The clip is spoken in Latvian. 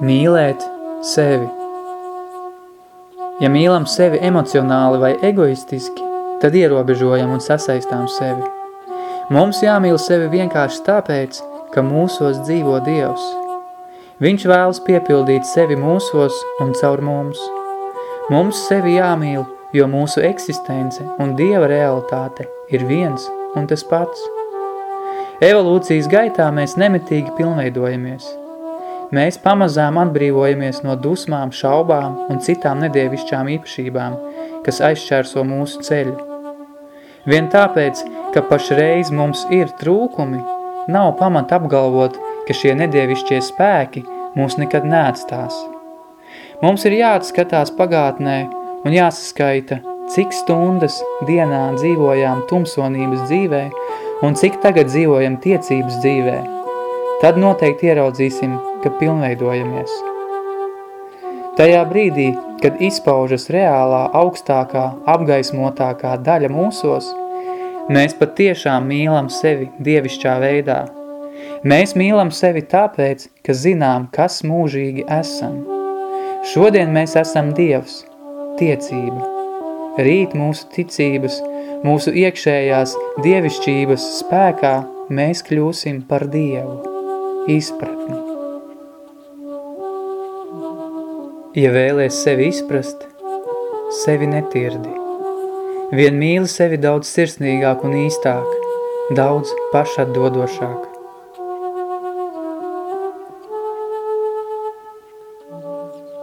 Mīlēt sevi. Ja mīlam sevi emocionāli vai egoistiski, tad ierobežojam un sasaistām sevi. Mums jāmīl sevi vienkārši tāpēc, ka mūsos dzīvo Dievs. Viņš vēlas piepildīt sevi mūsos un caur mums. Mums sevi jāmīl, jo mūsu eksistence un Dieva realitāte ir viens un tas pats. Evolūcijas gaitā mēs nemitīgi pilnveidojamies – Mēs pamazām atbrīvojamies no dusmām, šaubām un citām nedievišķām īpašībām, kas aizšķērso mūsu ceļu. Vien tāpēc, ka pašreiz mums ir trūkumi, nav pamata apgalvot, ka šie nedievišķie spēki mūs nekad neatstās. Mums ir jāatskatās pagātnē un jāsaskaita, cik stundas dienā dzīvojām tumsonības dzīvē un cik tagad dzīvojam tiecības dzīvē. Tad noteikti ieraudzīsim, ka pilnveidojamies. Tajā brīdī, kad izpaužas reālā, augstākā, apgaismotākā daļa mūsos, mēs patiešām mīlam sevi dievišķā veidā. Mēs mīlam sevi tāpēc, ka zinām, kas mūžīgi esam. Šodien mēs esam Dievs, tiecība. Rīt mūsu ticības, mūsu iekšējās dievišķības spēkā mēs kļūsim par Dievu, izpratni. Ja vēlies sevi izprast, sevi netirdi. Vien mīli sevi daudz sirsnīgāk un īstāk, daudz pašatdodošāk.